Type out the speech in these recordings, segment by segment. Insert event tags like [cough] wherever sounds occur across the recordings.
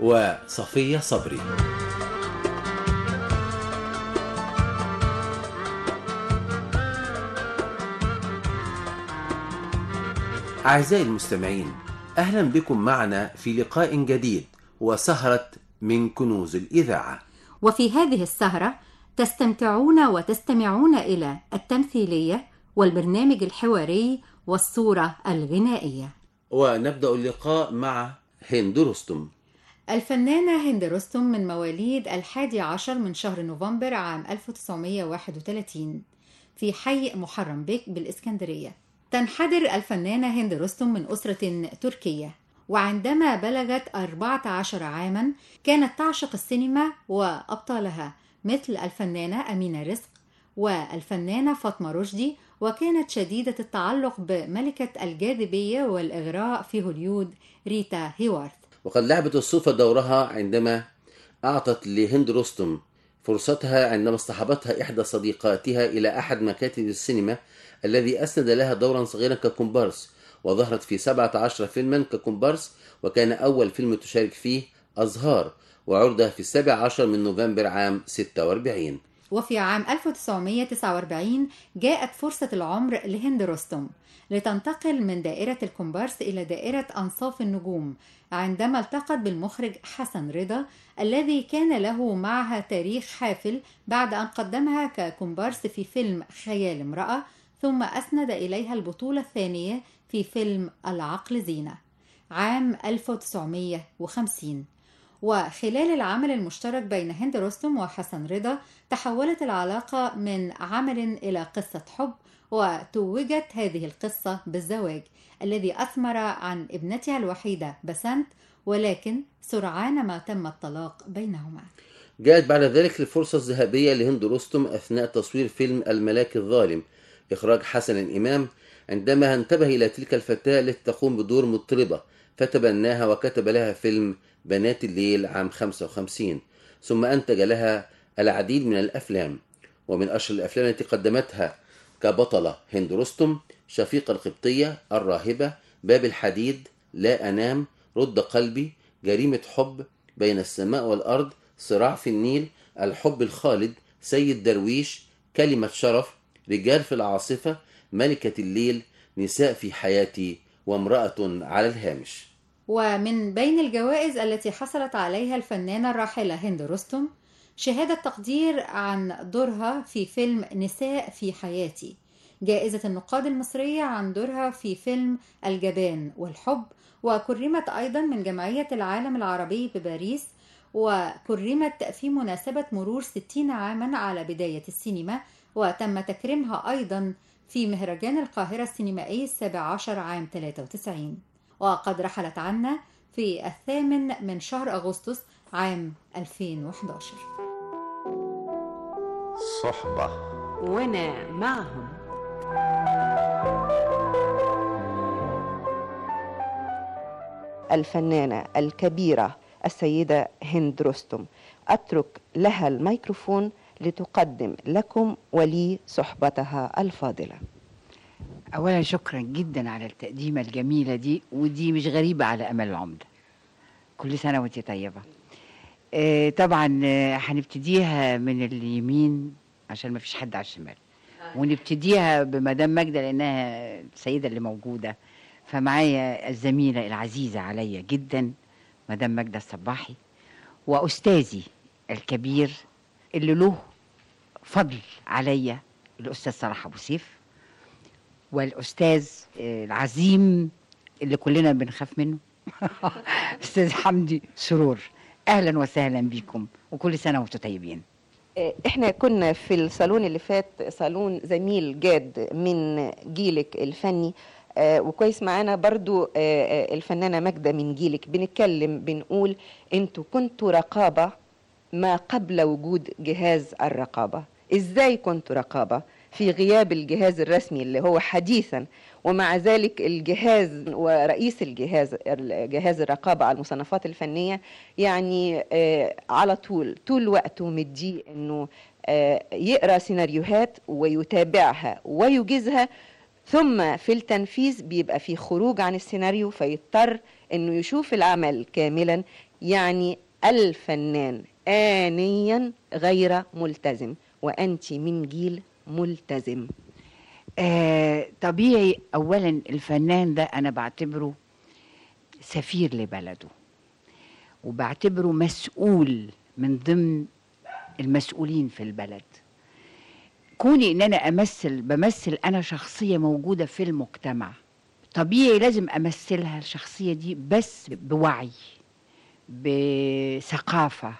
وصفية صبري. أعزائي المستمعين أهلا بكم معنا في لقاء جديد وسهرة من كنوز الإذاعة. وفي هذه السهرة تستمتعون وتستمعون إلى التمثيلية والبرنامج الحواري والصورة الغنائية. ونبدأ اللقاء مع هند رستم الفنانة هند رستم من مواليد الحادي عشر من شهر نوفمبر عام 1931 في حي محرم بك بالإسكندرية. تنحدر الفنانة هند رستم من أسرة تركية وعندما بلغت 14 عاما كانت تعشق السينما وأبطالها مثل الفنانة أمينة رزق والفنانة فاطمة رشدي وكانت شديدة التعلق بملكة الجاذبية والإغراء في هوليود ريتا هيوارث وقد لعبت الصدفة دورها عندما أعطت لهند رستم فرصتها عندما اصطحبتها إحدى صديقاتها إلى أحد مكاتب السينما الذي أسند لها دورا صغيرا ككومبارس وظهرت في 17 فيلما ككومبارس وكان أول فيلم تشارك فيه أزهار وعرض في السابع عشر من نوفمبر عام 46 وفي عام 1949 جاءت فرصة العمر لهند رستم لتنتقل من دائرة الكومبارس إلى دائرة أنصاف النجوم عندما التقت بالمخرج حسن رضا الذي كان له معها تاريخ حافل بعد أن قدمها ككومبارس في فيلم خيال امرأة ثم أسند إليها البطولة الثانية في فيلم العقل زينة. عام 1950 وخلال العمل المشترك بين هند رستم وحسن رضا تحولت العلاقة من عمل إلى قصة حب وتوجت هذه القصة بالزواج الذي أثمر عن ابنتها الوحيدة بسنت ولكن سرعان ما تم الطلاق بينهما. جاءت بعد ذلك الفرصة الذهبية لهند رستم أثناء تصوير فيلم الملاك الظالم. إخراج حسن الإمام عندما انتبه إلى تلك الفتاة التي تقوم بدور مطربة. فتبناها وكتب لها فيلم بنات الليل عام 55 ثم أنتج لها العديد من الأفلام ومن أشهر الأفلام التي قدمتها كبطلة هند رستم شفيقة القبطية الراهبة باب الحديد لا أنام رد قلبي جريمة حب بين السماء والأرض صراع في النيل الحب الخالد سيد درويش كلمة شرف رجال في العاصفة ملكة الليل نساء في حياتي وامرأة على الهامش. ومن بين الجوائز التي حصلت عليها الفنانة الراحلة هند رستم شهادة تقدير عن دورها في فيلم نساء في حياتي. جائزة النقاد المصرية عن دورها في فيلم الجبان والحب. وكرمت أيضا من جمعية العالم العربي بباريس. وكرمت في مناسبة مرور 60 عاما على بداية السينما. وتم تكريمها أيضا في مهرجان القاهرة السينمائي السابع عشر عام 93 وقد رحلت عنا في الثامن من شهر أغسطس عام 2011 صحبة. وأنا معهم. الفنانة الكبيرة السيدة هند رستم. أترك لها الميكروفون لتقدم لكم ولي صحبتها الفاضلة. أولا شكرا جدا على التقديمة الجميلة دي ودي مش غريبة على أمل العمدة كل سنة وأنت طيبة. آه طبعا آه، هنبتديها من اليمين عشان ما فيش حد على الشمال. ونبتديها بمدام ماجدة لأنها السيدة اللي موجودة. فمعايا الزميلة العزيزة عليا جدا مدام ماجدة الصباحي وأستاذي الكبير اللي له فضل عليا الأستاذ صلاح أبو سيف والأستاذ آه، العظيم اللي كلنا بنخاف منه. [laughs] أستاذ حمدي سرور أهلا وسهلا بكم وكل سنة وأنتم طيبين. آه، إحنا كنا في الصالون اللي فات صالون زميل جاد من جيلك الفني. آه، وكويس معانا برضو الفنانة ماجدة من جيلك. بنتكلم بنقول أنتوا كنتوا رقابة ما قبل وجود جهاز الرقابة. إزاي كنتوا رقابة في غياب الجهاز الرسمي اللي هو حديثا ومع ذلك الجهاز ورئيس الجهاز جهاز الرقابة على المصنفات الفنية يعني آه، على طول طول وقته مديه إنه آه، يقرأ سيناريوهات ويتابعها ويجيزها. ثم في التنفيذ بيبقى في خروج عن السيناريو فيضطر إنه يشوف العمل كاملا. يعني الفنان آنيا غير ملتزم. وأنت من جيل ملتزم. آه طبيعي اولا الفنان ده أنا بعتبره سفير لبلده وبعتبره مسؤول من ضمن المسؤولين في البلد. كوني إن أنا أمثل بمثل أنا شخصية موجودة في المجتمع طبيعي لازم أمثلها الشخصية دي بس بوعي بثقافة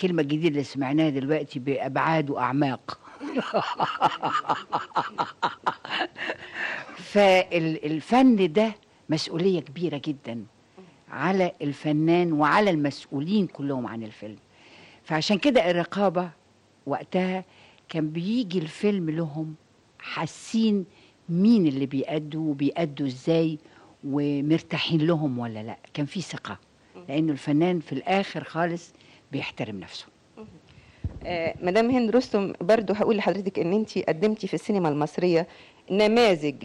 كلمة جديدة اللي سمعناها دلوقتي بأبعاد وأعماق. [laughs] فالفن ده مسؤولية كبيرة جدا على الفنان وعلى المسؤولين كلهم عن الفيلم. فعشان كده الرقابة وقتها كان بيجي الفيلم لهم حاسين مين اللي بيأدوا وبيأدوا إزاي ومرتاحين لهم ولا لأ. كان في ثقة. لأنه الفنان في الآخر خالص بيحترم نفسه. آه، مدام هند رستم برضو هقول لحضرتك إن انت قدمتي في السينما المصرية نماذج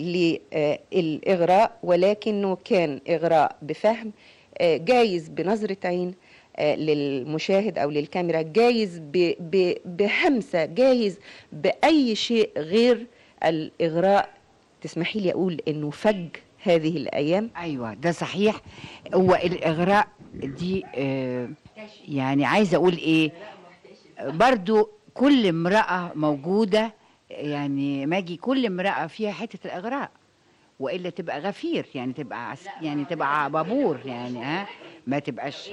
للإغراء ولكنه كان إغراء بفهم آه، جايز بنظرة عين آه، للمشاهد أو للكاميرا جايز ب- ب- بهمسة جايز بأي شيء غير الإغراء. تسمحي لي أقول إنه فج؟ هذه الأيام أيوه ده صحيح. هو الإغراء دي آه يعني عايزة أقول إيه؟ برضو كل امرأة موجودة يعني ماجي كل امرأة فيها حتة الإغراء وإلا تبقى غفير يعني تبقى يعني تبقى بابور يعني ها؟ ما تبقاش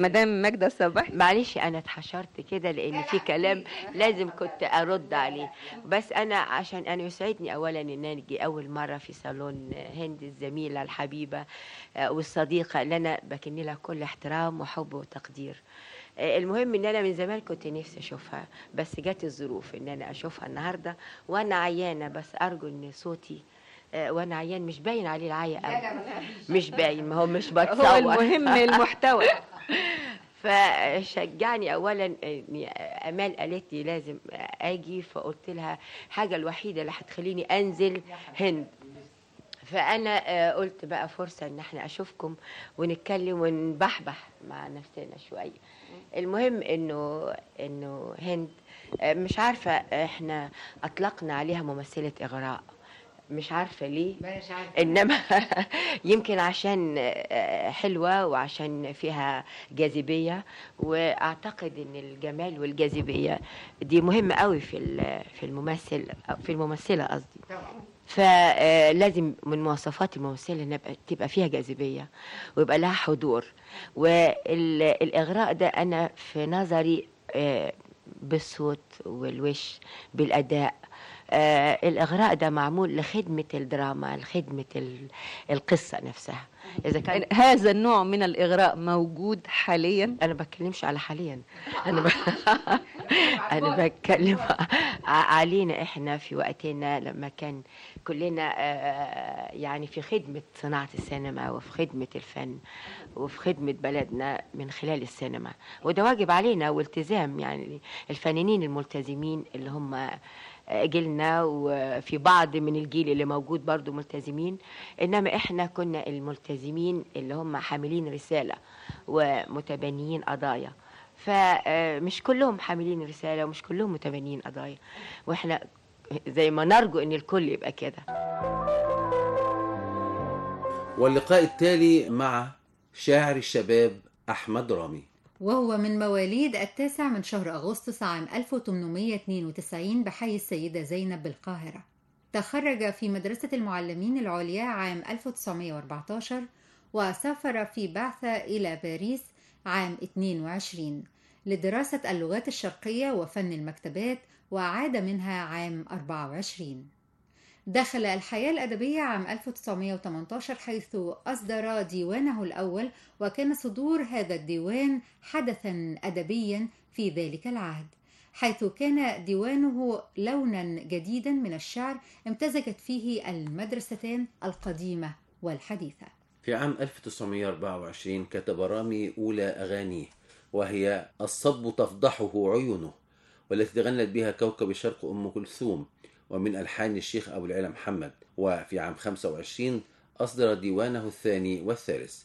مدام ماجدة صباح معلش أنا اتحشرت كده لأن في كلام لازم كنت أرد عليه. بس أنا عشان أنا يسعدني اولا إن أنا أجي أول مرة في صالون هند الزميلة الحبيبة آه، والصديقة اللي أنا بكن لها كل احترام وحب وتقدير. آه، المهم إن أنا من زمان كنت نفسي أشوفها بس جت الظروف إن أنا أشوفها النهارده وأنا عيانة بس أرجو إن صوتي آه، وأنا عيان مش باين عليه العيا قوي مش باين ما هو مش بتصور. هو المهم [laughs] المحتوى. [laughs] فشجعني اولا إني أمال قالت لي لازم آجي فقلت لها الحاجة الوحيدة اللي هتخليني أنزل هند. فأنا آه، قلت بقى فرصة إن إحنا أشوفكم ونتكلم ونبحبح مع نفسنا شوية. المهم إنه إنه هند آه، مش عارفة إحنا أطلقنا عليها ممثلة إغراء. مش عارفة ليه. إنما [laughs] يمكن عشان آه، حلوة وعشان فيها جاذبية وأعتقد إن الجمال والجاذبية دي مهمة قوي في في الممثل في الممثلة قصدي. فلازم من مواصفات الممثلة يبقى- تبقى فيها جاذبية ويبقى لها حضور. والاغراء ده أنا في نظري آه، بالصوت والوش بالأداء آه الإغراء ده معمول لخدمة الدراما لخدمة ال- القصة نفسها. إذا كان هذا النوع من الإغراء موجود حاليا؟ أنا بتكلمش على حاليا. [laughs] أنا ب... [laughs] أنا بتكلم علينا إحنا في وقتنا لما كان كلنا آه، يعني في خدمة صناعة السينما وفي خدمة الفن وفي خدمة بلدنا من خلال السينما. وده واجب علينا والتزام يعني الفنانين الملتزمين اللي هم جيلنا وفي بعض من الجيل اللي موجود برضو ملتزمين إنما إحنا كنا الملتزمين اللي هم حاملين رسالة ومتبنيين قضايا. فمش كلهم حاملين رسالة ومش كلهم متبنيين قضايا. وإحنا زي ما نرجو إن الكل يبقى كده. واللقاء التالي مع شاعر الشباب أحمد رامي. وهو من مواليد التاسع من شهر أغسطس عام 1892 بحي السيدة زينب بالقاهرة. تخرج في مدرسة المعلمين العليا عام 1914 وسافر في بعثة إلى باريس عام 22 لدراسة اللغات الشرقية وفن المكتبات وعاد منها عام 24 دخل الحياة الأدبية عام 1918 حيث أصدر ديوانه الأول وكان صدور هذا الديوان حدثا أدبيا في ذلك العهد حيث كان ديوانه لونا جديدا من الشعر امتزجت فيه المدرستان القديمة والحديثة. في عام 1924 كتب رامي أولى أغانيه وهي الصب تفضحه عيونه والتي تغنت بها كوكب الشرق أم كلثوم. ومن ألحان الشيخ أبو العلا محمد وفي عام 25 أصدر ديوانه الثاني والثالث.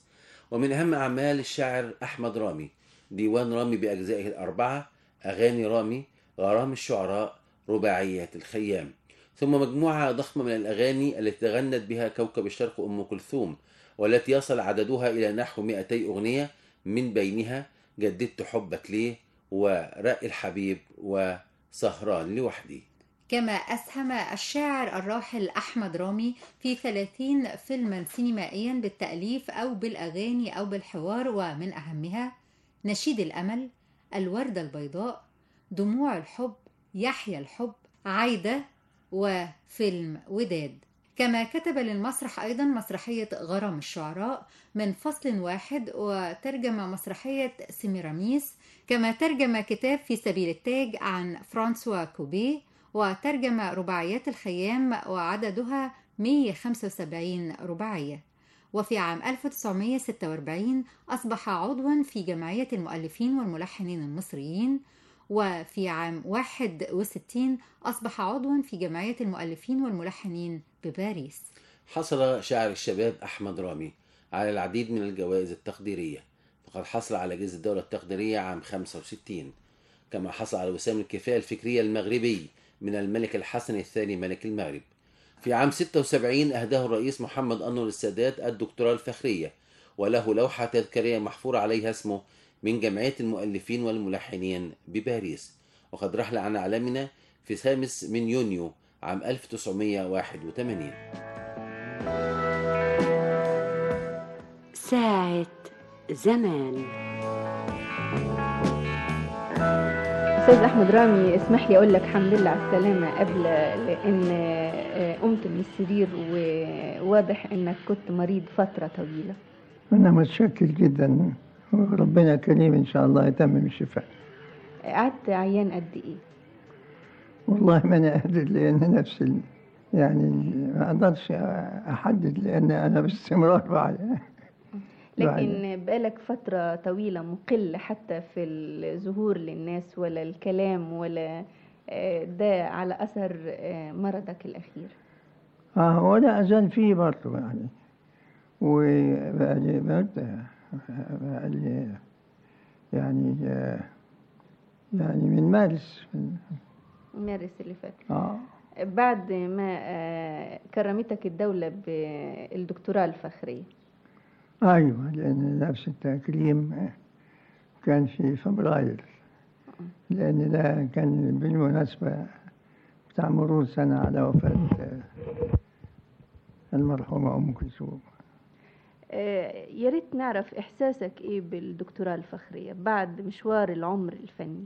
ومن أهم أعمال الشاعر أحمد رامي ديوان رامي بأجزائه الأربعة أغاني رامي غرام الشعراء رباعيات الخيام. ثم مجموعة ضخمة من الأغاني التي تغنت بها كوكب الشرق أم كلثوم والتي يصل عددها إلى نحو 200 أغنية من بينها جددت حبك ليه ورأي الحبيب وسهران لوحدي. كما أسهم الشاعر الراحل أحمد رامي في 30 فيلما سينمائيا بالتأليف أو بالأغاني أو بالحوار ومن أهمها نشيد الأمل الوردة البيضاء دموع الحب يحيى الحب عايدة وفيلم وداد. كما كتب للمسرح أيضا مسرحية غرام الشعراء من فصل واحد وترجم مسرحية سيميراميس كما ترجم كتاب في سبيل التاج عن فرانسوا كوبي وترجم رباعيات الخيام وعددها 175 رباعية. وفي عام 1946 أصبح عضوا في جمعية المؤلفين والملحنين المصريين. وفي عام 61 أصبح عضوا في جمعية المؤلفين والملحنين بباريس. حصل شاعر الشباب أحمد رامي على العديد من الجوائز التقديرية. فقد حصل على جائزة الدولة التقديرية عام 65 كما حصل على وسام الكفاية الفكرية المغربي من الملك الحسن الثاني ملك المغرب. في عام 76 أهداه الرئيس محمد أنور السادات الدكتوراه الفخرية وله لوحة تذكارية محفور عليها اسمه من جمعية المؤلفين والملحنين بباريس. وقد رحل عن عالمنا في خامس من يونيو عام 1981 ساعة زمان. أستاذ أحمد رامي اسمح لي أقول لك الحمد لله على السلامة قبل لأن آه، قمت من السرير وواضح إنك كنت مريض فترة طويلة. أنا متشكر جدا. وربنا كريم إن شاء الله يتمم الشفاء. قعدت عيان قد إيه؟ والله ما أنا قادر لأن نفس يعني ما أقدرش أحدد لأن أنا باستمرار بعد لكن بقالك فترة طويلة مقل حتى في الظهور للناس ولا الكلام ولا آه، ده على أثر آه، مرضك الأخير. آه ولا أزال فيه برضه يعني. وبقالي برضه بقالي يعني يعني من مارس. مارس اللي فات. آه. بعد ما آه، كرمتك الدولة بالدكتوراه الفخرية. أيوة لأن نفس التكريم كان في فبراير. لأن ده كان بالمناسبة بتاع مرور سنة على وفاة المرحومة أم كلثوم. آه، يا ريت نعرف إحساسك إيه بالدكتوراه الفخرية بعد مشوار العمر الفني؟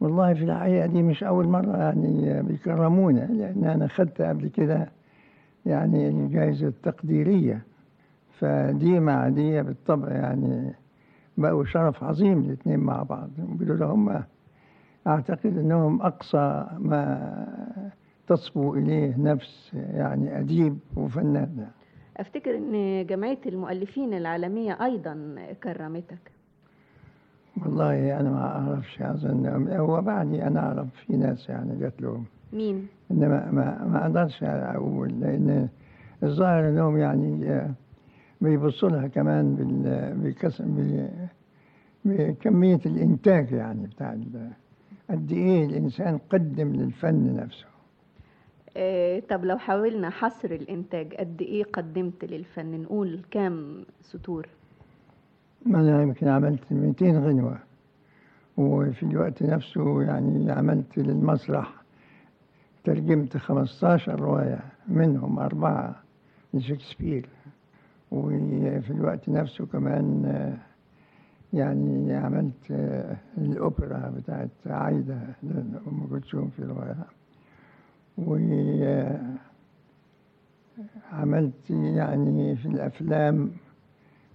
والله في الحقيقة دي مش أول مرة يعني بيكرمونا لأن أنا خدت قبل كده يعني الجائزة التقديرية. فدي مع دي بالطبع يعني بقوا شرف عظيم الاثنين مع بعض. بدول هم أعتقد أنهم أقصى ما تصبو إليه نفس يعني أديب وفنان أفتكر إن جمعية المؤلفين العالمية أيضا كرمتك. والله أنا ما أعرفش أظن. هو بعدي أنا أعرف في ناس يعني جات لهم. مين؟ إنما ما ما أقدرش أقول لأن الظاهر إنهم يعني بيبصوا لها كمان بال بكمية الإنتاج يعني بتاع قد إيه الإنسان قدم للفن نفسه. آه، طب لو حاولنا حصر الإنتاج قد إيه قدمت للفن؟ نقول كام سطور؟ أنا يمكن عملت 200 غنوة وفي الوقت نفسه يعني عملت للمسرح ترجمت 15 رواية منهم أربعة لشكسبير. وفي الوقت نفسه كمان يعني عملت الأوبرا بتاعت عايدة أم كلثوم في رواية وعملت يعني في الأفلام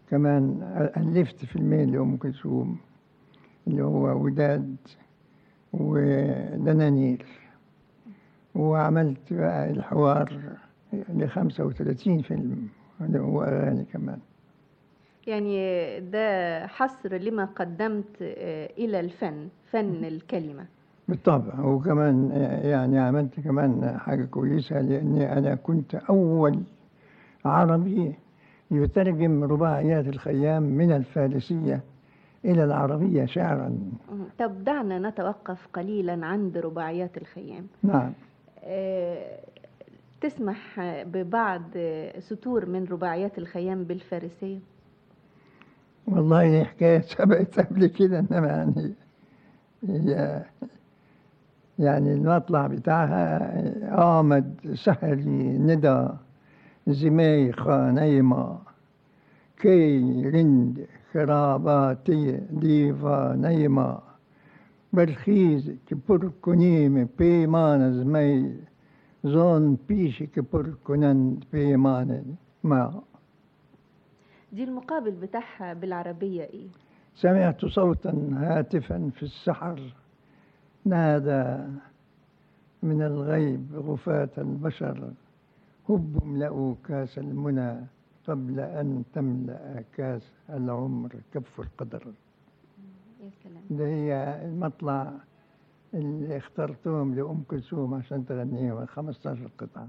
كمان ألفت فيلمين لأم كلثوم اللي هو وداد ودنانير وعملت بقى الحوار ل 35 فيلم. وأغاني كمان. يعني ده حصر لما قدمت آه، إلى الفن فن الكلمة. بالطبع. وكمان يعني عملت كمان حاجة كويسة لأني أنا كنت أول عربي يترجم رباعيات الخيام من الفارسية إلى العربية شعرا. طب دعنا نتوقف قليلا عند رباعيات الخيام. نعم. آه، تسمح ببعض سطور من رباعيات الخيام بالفارسية؟ والله دي حكاية سبقت قبل كده إنما يعني هي يعني المطلع بتاعها آمد سهري ندى زميخة نيمة كي رند خراباتي ديفا نيمة برخيز كبركنيم بيمان زون بيشي كبركنن بيمان ما. دي المقابل بتاعها بالعربية إيه؟ سمعت صوتا هاتفا في السحر. نادى من الغيب غفاة البشر. هب املأوا كاس المنى قبل أن تملأ كاس العمر كف القدر. يا سلام. ده هي المطلع اللي اخترتهم لأم كلثوم عشان تغنيهم 15 قطعة.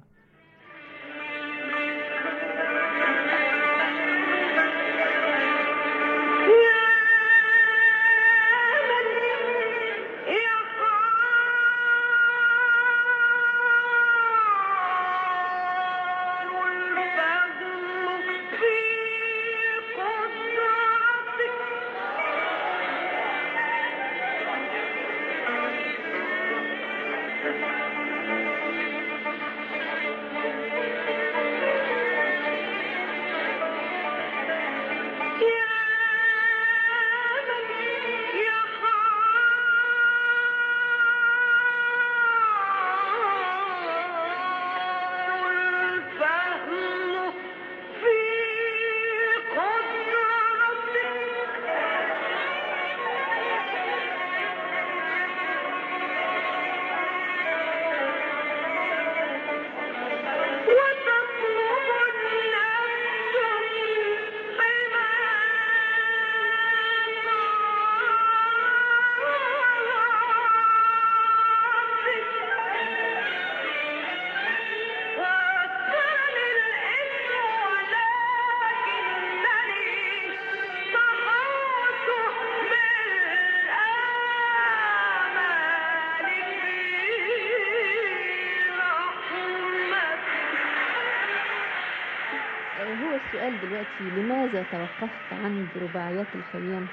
دلوقتي لماذا توقفت عند رباعيات الخيام؟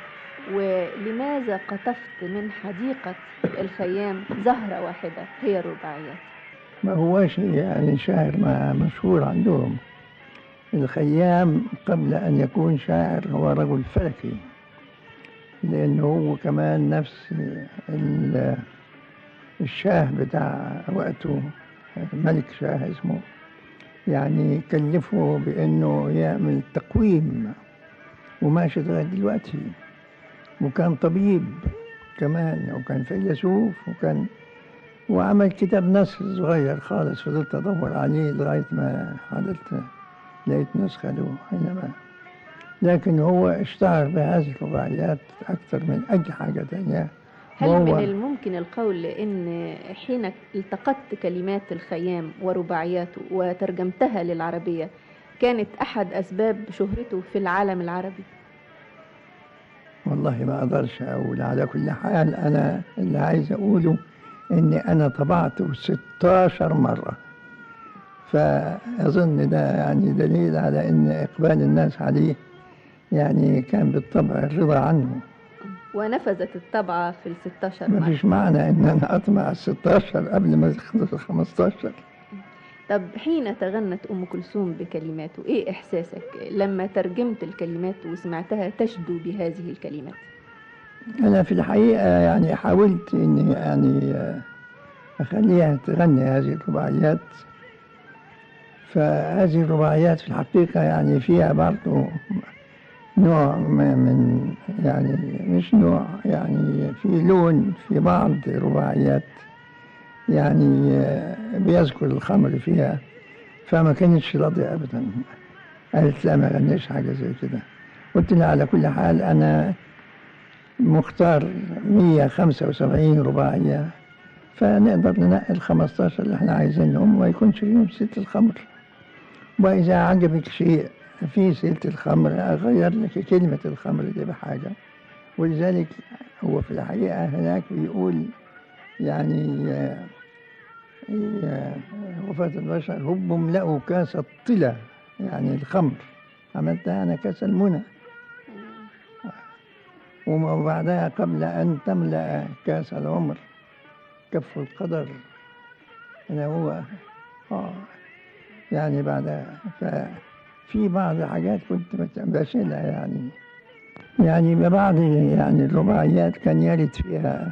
ولماذا قطفت من حديقة الخيام زهرة واحدة هي الرباعيات ما هوش يعني شاعر ما مشهور عندهم. الخيام قبل أن يكون شاعر هو رجل فلكي لأنه هو كمان نفس ال- الشاه بتاع وقته ملك شاه اسمه يعني كلفه بأنه يعمل تقويم وماشي لغاية دلوقتي. وكان طبيب كمان وكان فيلسوف وكان وعمل كتاب نصر صغير خالص. فضلت أدور عليه لغاية ما حضرت لقيت نسخة له حينما. لكن هو اشتهر بهذه الرباعيات أكثر من أي حاجة تانية. هل من الممكن القول ان حين التقطت كلمات الخيام ورباعياته وترجمتها للعربية كانت أحد أسباب شهرته في العالم العربي. والله ما أقدرش أقول. على كل حال أنا اللي عايز أقوله إني أنا طبعته 16 مرة. فأظن ده يعني دليل على إن إقبال الناس عليه يعني كان بالطبع الرضا عنه. ونفذت الطبعة في ال 16 ما فيش معنى إن أنا أطمع ال 16 قبل ما يخلص ال 15 طب حين تغنت أم كلثوم بكلماته إيه إحساسك لما ترجمت الكلمات وسمعتها تشدو بهذه الكلمات؟ أنا في الحقيقة يعني حاولت إني يعني أخليها تغني هذه الرباعيات. فهذه الرباعيات في الحقيقة يعني فيها برضه نوع من يعني مش نوع يعني في لون في بعض الرباعيات يعني بيذكر الخمر فيها فما كانتش راضية أبدا. قالت لا ما غنيش حاجة زي كده. قلت لها على كل حال أنا مختار 175 رباعية فنقدر ننقي ال 15 اللي إحنا عايزينهم وما يكونش فيهم ست الخمر. وإذا عجبك شيء في سيرة الخمر أغير لك كلمة الخمر دي بحاجة. ولذلك هو في الحقيقة هناك بيقول يعني آه، آه، وفاة البشر هب املأوا كاس الطلة يعني الخمر. عملتها أنا كاس المنى. وبعدها قبل أن تملأ كاس العمر كف القدر. أنا هو آه يعني بعدها ففي بعض الحاجات كنت بشيلها يعني. يعني بعض يعني الرباعيات كان يرد فيها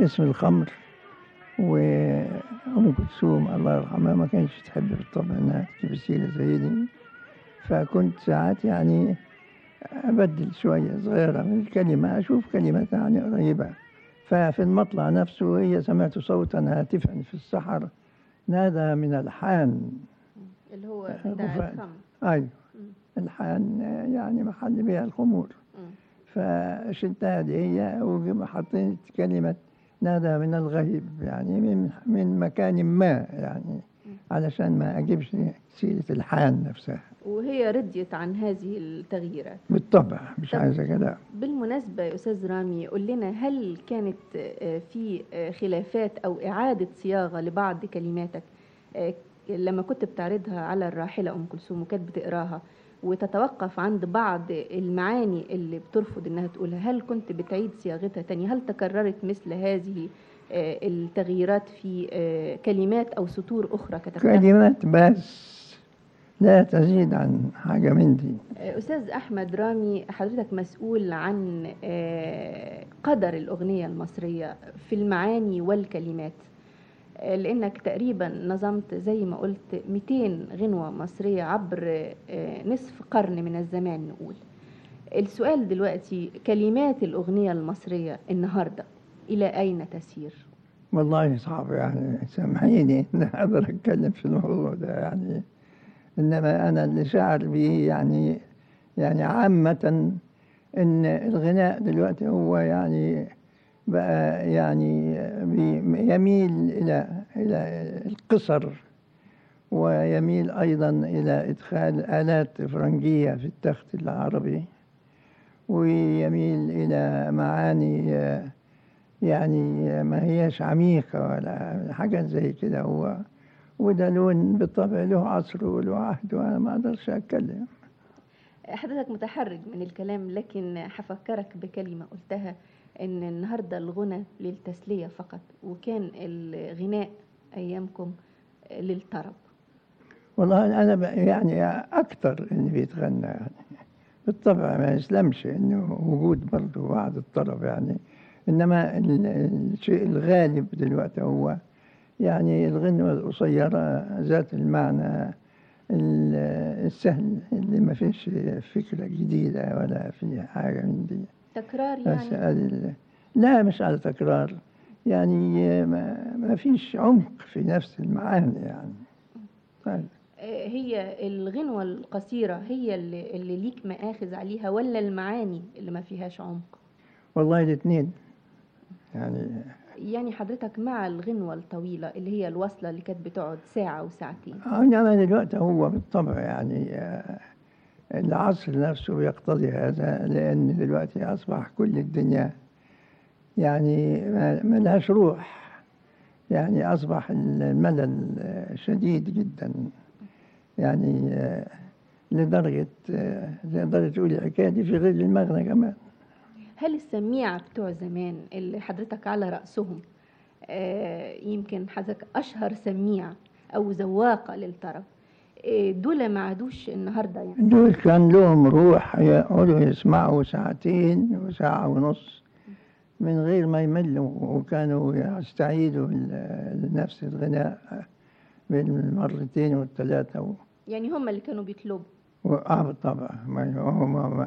اسم الخمر وأم كلثوم الله يرحمها ما كانش تحب بالطبع إنها تجيب سيرة زي دي. فكنت ساعات يعني أبدل شوية صغيرة من الكلمة أشوف كلمة يعني قريبة. ففي المطلع نفسه هي سمعت صوتا هاتفا في السحر نادى من الحان. اللي هو بتاع غفران. الخمر. أيوه. الحان يعني محل بها الخمور. فشلتها دي هي وحطيت كلمة نادى من الغيب يعني من من مكان ما يعني علشان ما أجيبش سيرة الحان نفسها. وهي رضيت عن هذه التغييرات. بالطبع مش عايزة كده بالمناسبة يا أستاذ رامي قول لنا هل كانت آه، في آه، خلافات أو إعادة صياغة لبعض كلماتك؟ آه، لما كنت بتعرضها على الراحلة أم كلثوم وكانت بتقراها وتتوقف عند بعض المعاني اللي بترفض إنها تقولها هل كنت بتعيد صياغتها تاني؟ هل تكررت مثل هذه آه، التغييرات في آه، كلمات أو سطور أخرى كتبتها؟ كلمات بس. لا تزيد عن حاجة من دي. أستاذ أحمد رامي حضرتك مسؤول عن آه، قدر الأغنية المصرية في المعاني والكلمات. لأنك تقريبا نظمت زي ما قلت 200 غنوة مصرية عبر آه، نصف قرن من الزمان نقول السؤال دلوقتي كلمات الأغنية المصرية النهاردة إلى أين تسير؟ والله صعب يعني سامحيني إن أقدر أتكلم في الموضوع ده يعني إنما أنا اللي شعر به يعني يعني عامة إن الغناء دلوقتي هو يعني بقى يعني يميل إلى إلى القصر ويميل أيضا إلى إدخال آلات فرنجية في التخت العربي ويميل إلى معاني يعني ما هياش عميقة ولا حاجات زي كده. هو وده لون بالطبع له عصر وله عهد وأنا ما أقدرش أتكلم. حضرتك متحرج من الكلام لكن هفكرك بكلمة قلتها. إن النهاردة الغنى للتسلية فقط وكان الغناء أيامكم للطرب. والله أنا ب- يعني أكتر اللي بيتغنى يعني. بالطبع ما يسلمش إنه وجود برضه بعض الطرب يعني. إنما ال- الشيء الغالب دلوقتي هو يعني الغنوة القصيرة ذات المعنى ال- السهل اللي ما فيش فكرة جديدة ولا في حاجة من دي. تكرار يعني؟ لا مش على تكرار. يعني ما, ما فيش عمق في نفس المعاني يعني. طيب. آه، هي الغنوة القصيرة هي اللي, اللي ليك مآخذ عليها ولا المعاني اللي ما فيهاش عمق؟ والله الاثنين يعني يعني حضرتك مع الغنوة الطويلة اللي هي الوصلة اللي كانت بتقعد ساعة وساعتين. إنما دلوقتي هو بالطبع يعني آه، العصر نفسه يقتضي هذا لأن دلوقتي أصبح كل الدنيا يعني ما ما لهاش روح. يعني أصبح الملل شديد جدا. يعني لدرجة تقدر تقولي الحكاية دي في غير المغنى كمان. هل السميعة بتوع زمان اللي حضرتك على رأسهم آه، يمكن حضرتك أشهر سميع أو ذواقة للطرب؟ دول ما عادوش النهاردة يعني. دول كان لهم روح يقعدوا يسمعوا ساعتين وساعة ونص من غير ما يملوا وكانوا يستعيدوا نفس الغناء بالمرتين والثلاثة و... يعني هم اللي كانوا بيطلبوا. آه بالطبع. هم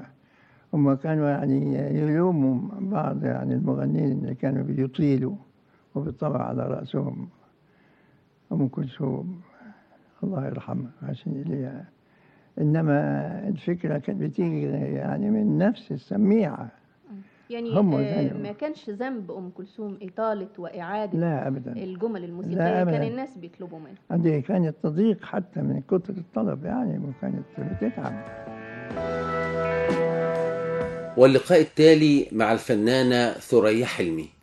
هم كانوا يعني يلوموا بعض يعني المغنيين اللي كانوا بيطيلوا وبالطبع على رأسهم أم كلثوم. الله يرحمها عشان ليها إنما الفكرة كانت بتيجي يعني من نفس السميعة. يعني هم آه،. ما كانش ذنب أم كلثوم إطالة وإعادة لا أبدا. الجمل أبداً. كان الناس بيطلبوا منها. هذه كانت تضيق حتى من كتر الطلب يعني وكانت بتتعب. واللقاء التالي مع الفنانة ثريا حلمي.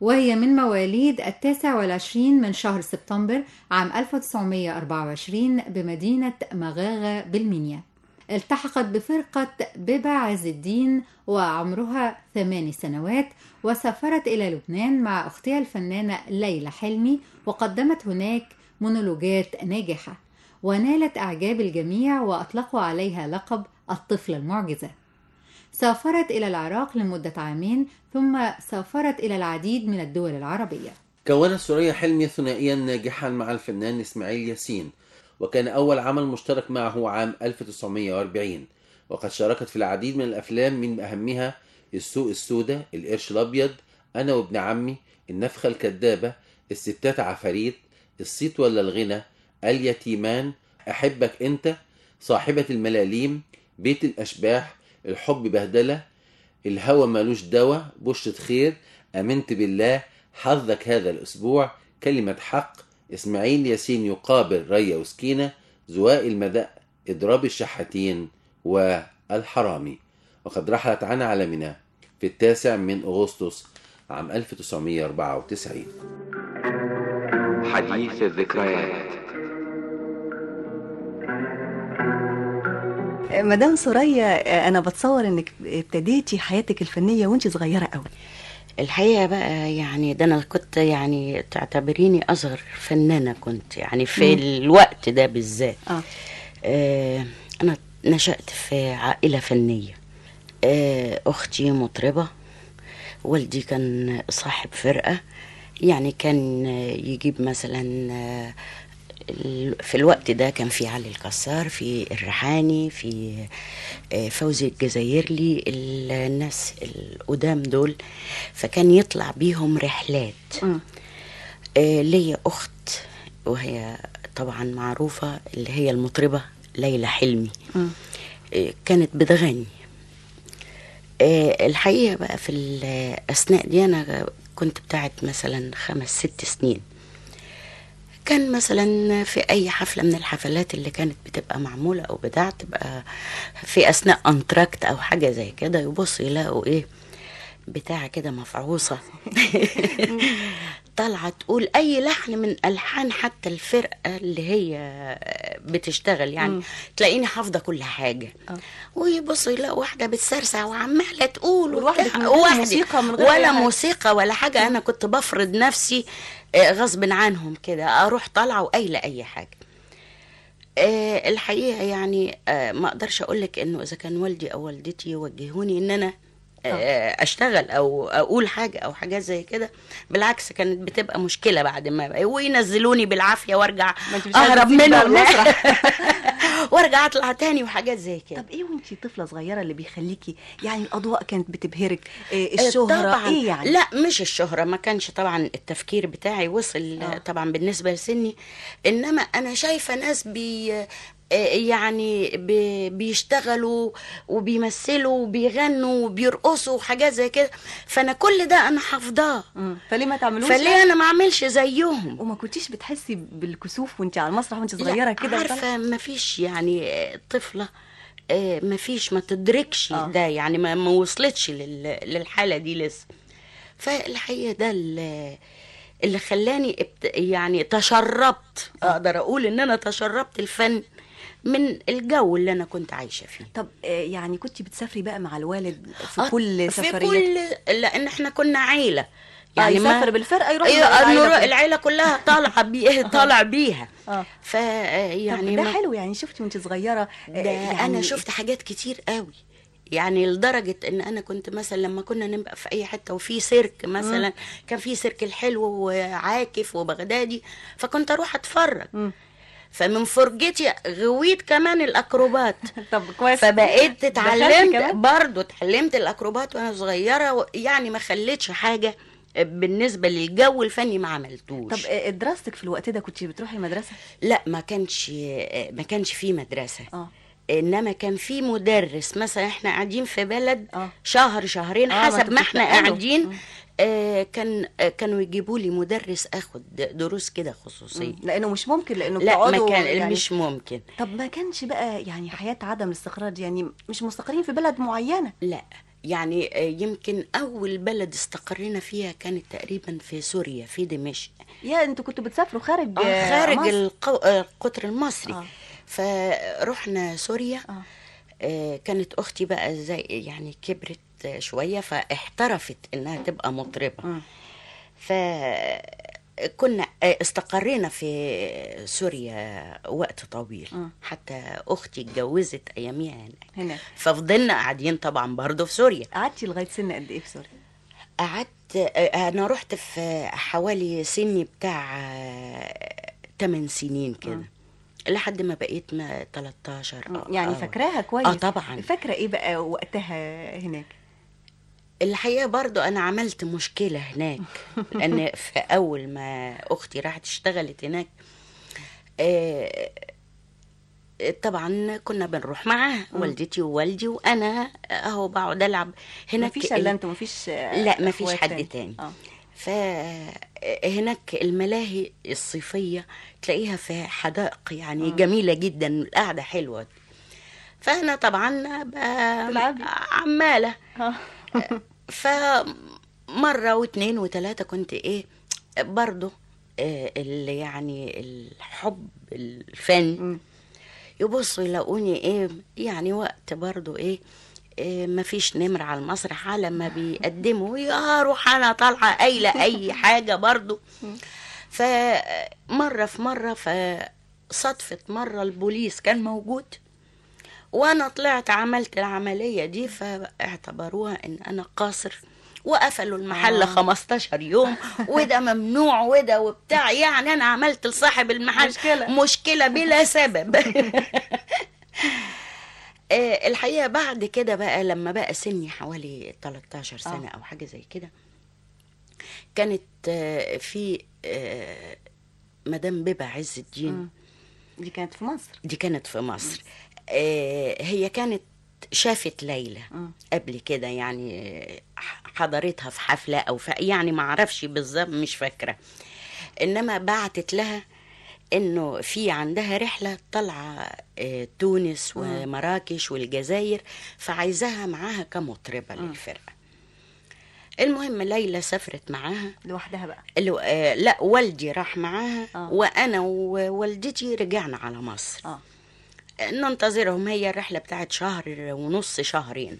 وهي من مواليد التاسع والعشرين من شهر سبتمبر عام 1924 بمدينة مغاغة بالمنيا التحقت بفرقة بيبا عز الدين وعمرها ثمان سنوات وسافرت إلى لبنان مع أختها الفنانة ليلى حلمي وقدمت هناك مونولوجات ناجحة ونالت إعجاب الجميع وأطلقوا عليها لقب الطفلة المعجزة. سافرت إلى العراق لمدة عامين ثم سافرت إلى العديد من الدول العربية. كونت ثريا حلمي ثنائيا ناجحا مع الفنان إسماعيل ياسين وكان أول عمل مشترك معه عام 1940 وقد شاركت في العديد من الأفلام من أهمها السوق السوداء القرش الأبيض أنا وابن عمي النفخة الكذابة الستات عفاريت الصيت ولا الغنى اليتيمان أحبك أنت صاحبة الملاليم بيت الأشباح الحب بهدلة الهوى مالوش دوا بشرة خير أمنت بالله حظك هذا الأسبوع كلمة حق إسماعيل ياسين يقابل ريا وسكينة زواء المداء إضراب الشحاتين والحرامي. وقد رحلت عن عالمنا في التاسع من أغسطس عام 1994 حديث الذكريات. مدام ثريا أنا بتصور إنك ابتديتي حياتك الفنية وأنت صغيرة قوي الحقيقة بقى يعني ده أنا كنت يعني تعتبريني أصغر فنانة كنت يعني في مم. الوقت ده بالذات آه. آه أنا نشأت في عائلة فنية آه أختي مطربة والدي كان صاحب فرقة يعني كان آه، يجيب مثلا آه، في الوقت ده كان في علي الكسار في الريحاني في آه، فوزي الجزايرلي ال- الناس القدام دول. فكان يطلع بيهم رحلات. آه، ليا أخت وهي طبعا معروفة اللي هي المطربة ليلى حلمي. آه، كانت بتغني. الحقيقة بقى في الأثناء دي أنا كنت بتاعت مثلا خمس ست سنين. كان مثلا في أي حفلة من الحفلات اللي كانت بتبقى معمولة أو بتاع تبقى في أثناء أنتراكت أو حاجة زي كده يبصوا يلاقوا إيه بتاع كده مفعوصة [laughs] طالعة تقول أي لحن من ألحان حتى الفرقة اللي هي بتشتغل يعني. تلاقيني حافظة كل حاجة ويبصوا يلاقوا واحدة بتسرسع وعمالة تقول وحدي. موسيقى، من غير أي ولا. موسيقى ولا حاجة أنا كنت بفرض نفسي غصب عنهم كده أروح طالعة وقايلة أي حاجة. آه، الحقيقة يعني آه، ما أقدرش أقولك إنه إذا كان والدي أو والدتي يوجهوني أنا آه، أشتغل أو أقول حاجة أو حاجات زي كده. بالعكس كانت بتبقى مشكلة بعد ما وينزلوني بالعافية وأرجع أهرب منهم. المسرح. [laughs] وأرجع أطلع تاني وحاجات زي كده. طب إيه وانت طفلة صغيرة اللي بيخليكي يعني الأضواء كانت بتبهرك؟ إيه آه، الشهرة طبعا. إيه يعني؟ لا مش الشهرة ما كانش طبعا التفكير بتاعي وصل آه. طبعا بالنسبة لسني. إنما أنا شايفة ناس بي آه، يعني بي- بيشتغلوا وبيمثلوا وبيغنوا وبيرقصوا وحاجات زي كده. فأنا كل ده أنا حافظاه. فليه ما تعملوش فليه أنا ما أعملش زيهم؟ وما كنتيش بتحسي بالكسوف وانت على المسرح وانت صغيرة كده عارفة ما فيش يعني آه، طفلة آه، ما فيش ما تدركش ده يعني ما, ما وصلتش لل- للحالة دي لسه. فالحقيقة ده اللي, اللي خلاني ابت... يعني تشربت أقدر أقول إن أنا تشربت الفن. من الجو اللي أنا كنت عايشة فيه. طب آه، يعني كنت بتسافري بقى مع الوالد في آه، كل في سفرية كل لأن إحنا كنا عيلة. يعني يسافر بالفرقة يروح أيوة مع العيلة العيله, كلها. العيلة كلها طالعة [laughs] بيه طالع بيها. آه. ف يعني ده ما- حلو يعني شفتي وأنت صغيرة آه، ده يعني أنا شفت حاجات كتير قوي. يعني لدرجة إن أنا كنت مثلا لما كنا نبقى في أي حتة وفي سيرك مثلا كان في سيرك الحلو وعاكف وبغدادي فكنت أروح أتفرج. فمن فرجتي غويت كمان الأكروبات. [laughs] طب كويس. فبقيت [laughs] اتعلمت؟ برضو اتعلمت الأكروبات وأنا صغيرة و- يعني ما خليتش حاجة بالنسبة للجو الفني ما عملتوش. طب آه، دراستك في الوقت ده كنت بتروحي مدرسة لا ما كانش ما كانش في مدرسة. آه. إنما كان في مدرس مثلا إحنا قاعدين في بلد شهر شهرين آه، ما حسب أنتوا ما إحنا. قاعدين. آه كان آه كانوا يجيبوا لي مدرس آخد دروس كده خصوصية. لأنه مش ممكن لأنه لا ما كان يعني مش ممكن طب ما كانش بقى يعني حياة عدم الاستقرار دي يعني مش مستقرين في بلد معينة لا يعني آه، يمكن أول بلد استقرينا فيها كانت تقريبا في سوريا في دمشق يا أنتوا كنتوا بتسافروا خارج آه خارج مصر. القو... آه، القطر المصري آه. فرحنا سوريا آه. آه كانت أختي بقى زي يعني كبرت آه، شوية فاحترفت إنها تبقى مطربة. فكنا آه، استقرينا في سوريا وقت طويل. آه. حتى أختي اتجوزت أياميها هناك. هنا ففضلنا قاعدين طبعا برضه في سوريا. قعدتي لغاية سن قد إيه في سوريا؟ قعدت آه، أنا رحت في حوالي سني بتاع 8 سنين كده. لحد ما بقيت ما 13 آه، يعني آه. فاكراها كويس. آه طبعا. فاكرة إيه بقى وقتها هناك؟ الحقيقة برضو أنا عملت مشكلة هناك [laughs] لأن في أول ما أختي راحت اشتغلت هناك آه، طبعا كنا بنروح معاها. والدتي ووالدي وأنا أهو بقعد ألعب هناك مفيش إلا أنتوا مفيش آه، لا مفيش حد تاني. تاني آه فهناك الملاهي الصيفية تلاقيها في حدائق يعني آه. جميلة جدا القعدة حلوة فأنا طبعا عمالة فمرة واثنين وثلاثة كنت إيه برضو آه، اللي يعني الحب الفن يبصوا يلاقوني إيه يعني وقت برضو إيه, إيه مفيش نمر على المسرح على ما بيقدموا يا أروح أنا طالعة قايلة أي [laughs] حاجة برضو. فمرة في مرة فصدفت مرة البوليس كان موجود. وأنا طلعت عملت العملية دي فاعتبروها إن أنا قاصر وقفلوا المحل آه. آه. 15 يوم وده ممنوع وده وبتاع يعني أنا عملت لصاحب المحل مشكلة. مشكلة بلا سبب [laughs] آه، الحقيقة بعد كده بقى لما بقى سني حوالي 13 سنة أو حاجة زي كده كانت آه، في آه، مدام بيبة عز الدين. دي كانت في مصر دي كانت في مصر آه، هي كانت شافت ليلى مم. قبل كده يعني آه، حضرتها في حفلة أو في يعني ما أعرفش بالظبط مش فاكرة إنما بعتت لها إنه في عندها رحلة طالعة آه، تونس. ومراكش والجزائر فعايزاها معاها كمطربة للفرقة المهم ليلى سافرت معاها لوحدها بقى آه لا والدي راح معاها آه. وأنا ووالدتي رجعنا على مصر آه. ننتظرهم. هي الرحلة بتاعت شهر ونص شهرين.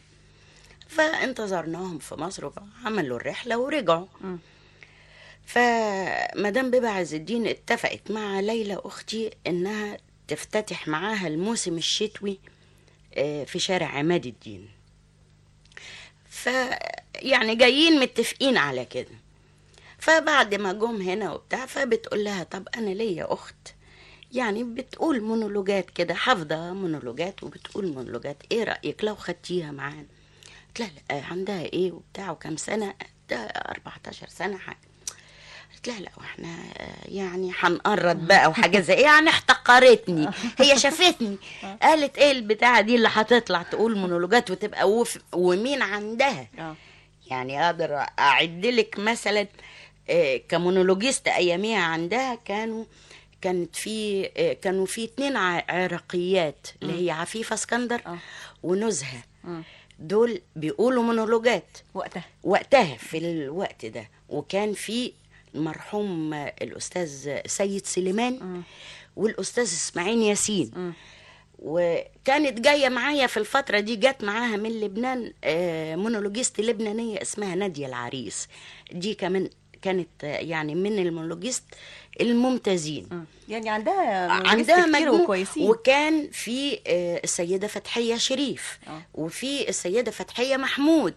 فانتظرناهم في مصر وعملوا الرحلة ورجعوا. فمدام بيبة عز الدين اتفقت مع ليلى أختي إنها تفتتح معاها الموسم الشتوي آه، في شارع عماد الدين. ف يعني جايين متفقين على كده. فبعد ما جم هنا وبتاع فبتقول لها طب أنا ليا أخت يعني بتقول مونولوجات كده حافظة مونولوجات وبتقول مونولوجات. إيه رأيك لو خدتيها معانا؟ قلت لها لأ عندها إيه وبتاع وكم سنة؟ ده 14 سنة حاجة. قلت لها لأ وإحنا يعني هنقرب بقى وحاجات زي يعني احتقرتني هي شافتني. [laughs] قالت إيه البتاعة دي اللي هتطلع تقول مونولوجات وتبقى وف ومين عندها؟ يعني أقدر أعد لك مثلا آه، كمونولوجيست أياميها عندها كانوا كانت في آه، كانوا في اتنين عراقيات اللي هي عفيفة اسكندر ونزهة. دول بيقولوا مونولوجات وقتها. وقتها في الوقت ده. وكان في المرحوم الأستاذ سيد سليمان والأستاذ إسماعيل ياسين. وكانت جاية معايا في الفترة دي جت معاها من لبنان آه، مونولوجيست لبنانية اسمها نادية العريس. دي كمان كانت آه، يعني من المونولوجيست الممتازين. يعني عندها عندها مجموع وكويسين. وكان في آه، السيدة فتحية شريف وفي السيدة فتحية محمود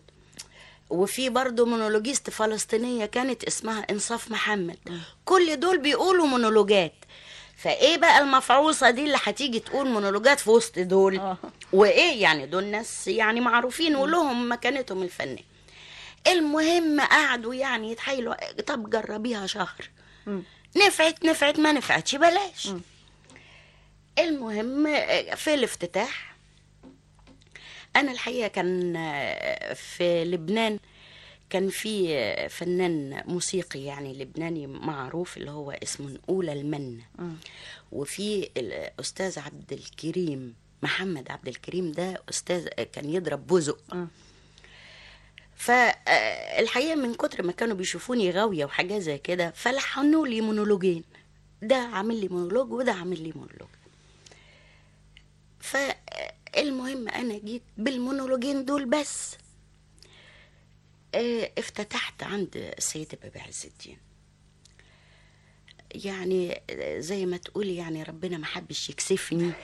وفي برضه مونولوجيست فلسطينية كانت اسمها إنصاف محمد. كل دول بيقولوا مونولوجات. فإيه بقى المفعوصة دي اللي هتيجي تقول مونولوجات في وسط دول؟ وإيه يعني دول ناس يعني معروفين ولهم مكانتهم الفنية. المهم قعدوا يعني يتحايلوا. طب جربيها شهر. نفعت نفعت ما نفعتش بلاش. المهم في الافتتاح أنا الحقيقة كان في لبنان كان في فنان موسيقي يعني لبناني معروف اللي هو اسمه نقول المن. وفي الأستاذ عبد الكريم محمد عبد الكريم ده أستاذ كان يضرب بزق فالحقيقة من كتر ما كانوا بيشوفوني غاوية وحاجات زي كده فلحنوا لي مونولوجين ده عامل لي مونولوج وده عامل لي مونولوج. فالمهم أنا جيت بالمونولوجين دول بس. آه، افتتحت عند السيدة بابا عز الدين. يعني زي ما تقولي يعني ربنا ما حبش يكسفني. [laughs]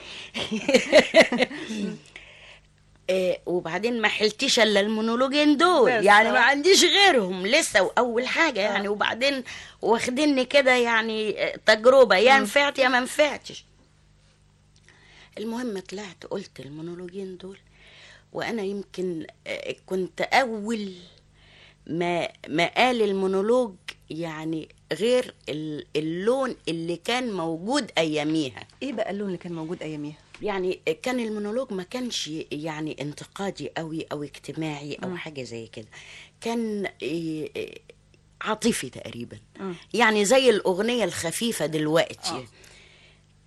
آه، وبعدين ما حلتش إلا المونولوجين دول. يعني آه. ما عنديش غيرهم لسه وأول حاجة يعني وبعدين واخديني كده يعني آه، تجربة يا. نفعت يا ما نفعتش المهم طلعت قلت المونولوجين دول وأنا يمكن آه، كنت أول ما ما قال المونولوج يعني غير ال- اللون اللي كان موجود أياميها. إيه بقى اللون اللي كان موجود أياميها؟ يعني كان المونولوج ما كانش يعني انتقادي قوي أو اجتماعي أو مم. حاجة زي كده. كان إيه، إيه، عاطفي تقريبا. مم. يعني زي الأغنية الخفيفة دلوقتي. آه.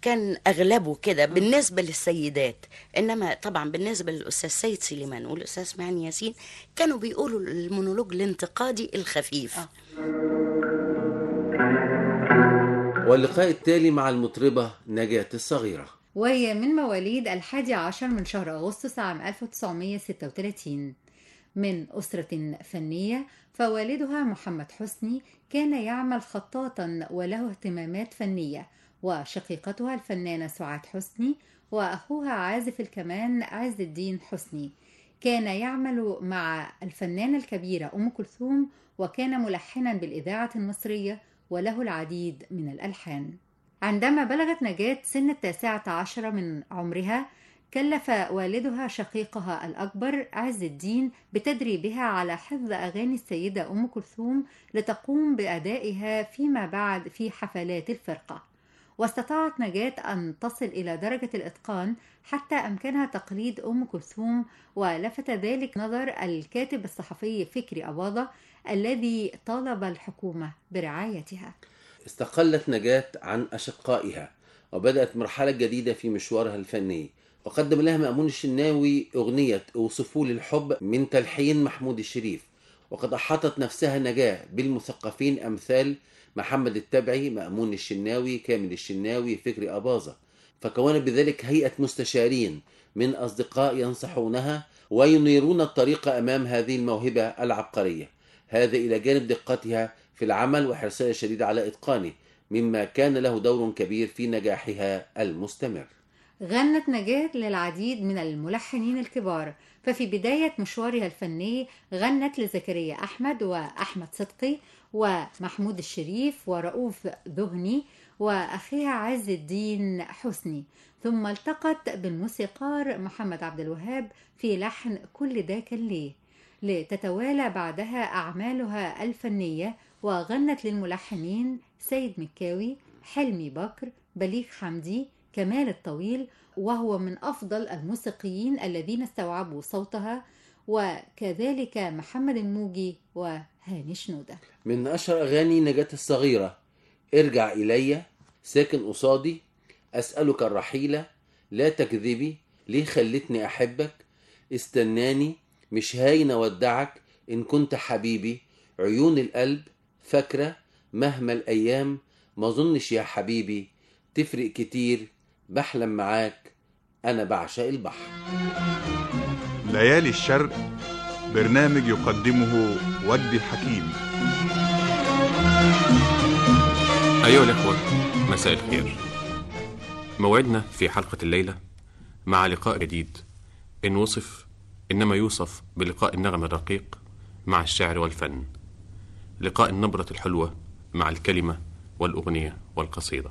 كان أغلبه كده بالنسبة للسيدات. إنما طبعا بالنسبة للأستاذ سيد سليمان والأستاذ اسماعيل ياسين كانوا بيقولوا المونولوج الانتقادي الخفيف. واللقاء التالي مع المطربة نجاة الصغيرة. وهي من مواليد الحادي عشر من شهر أغسطس عام 1936 من أسرة فنية فوالدها محمد حسني كان يعمل خطاطا وله اهتمامات فنية وشقيقتها الفنانة سعاد حسني وأخوها عازف الكمان عز الدين حسني. كان يعمل مع الفنانة الكبيرة أم كلثوم وكان ملحنا بالإذاعة المصرية وله العديد من الألحان. عندما بلغت نجاة سن التاسعة عشر من عمرها كلف والدها شقيقها الأكبر عز الدين بتدريبها على حفظ أغاني السيدة أم كلثوم لتقوم بأدائها فيما بعد في حفلات الفرقة. واستطاعت نجاة أن تصل إلى درجة الإتقان حتى أمكنها تقليد أم كلثوم ولفت ذلك نظر الكاتب الصحفي فكري أباضة الذي طالب الحكومة برعايتها. استقلت نجاة عن أشقائها وبدأت مرحلة جديدة في مشوارها الفني. وقدم لها مأمون الشناوي أغنية أوصفوا لي الحب من تلحين محمود الشريف. وقد أحاطت نفسها نجاة بالمثقفين أمثال محمد التبعي مأمون الشناوي كامل الشناوي فكري أباظة. فكونت بذلك هيئة مستشارين من أصدقاء ينصحونها وينيرون الطريق أمام هذه الموهبة العبقرية. هذا إلى جانب دقتها في العمل وحرصها الشديد على إتقانه مما كان له دور كبير في نجاحها المستمر. غنت نجاة للعديد من الملحنين الكبار ففي بداية مشوارها الفني غنت لزكريا أحمد وأحمد صدقي ومحمود الشريف ورؤوف ذهني وأخيها عز الدين حسني. ثم التقت بالموسيقار محمد عبد الوهاب في لحن كل ده كان ليه لتتوالى بعدها أعمالها الفنية وغنت للملحنين سيد مكاوي حلمي بكر بليغ حمدي كمال الطويل وهو من أفضل الموسيقيين الذين استوعبوا صوتها وكذلك محمد الموجي وهاني شنودة. من أشهر أغاني نجاة الصغيرة ارجع إلي ساكن قصادي أسألك الرحيلة لا تكذبي ليه خلتني أحبك؟ استناني مش هاين أودعك إن كنت حبيبي عيون القلب فاكرة مهما الأيام؟ ما ظنش يا حبيبي تفرق كتير بحلم معاك أنا بعشق البحر. ليالي الشرق برنامج يقدمه وجدي حكيم. أيها الأخوة مساء الخير. موعدنا في حلقة الليلة مع لقاء جديد. إن وصف إنما يوصف بلقاء النغم الرقيق مع الشعر والفن. لقاء النبرة الحلوة مع الكلمة والأغنية والقصيدة.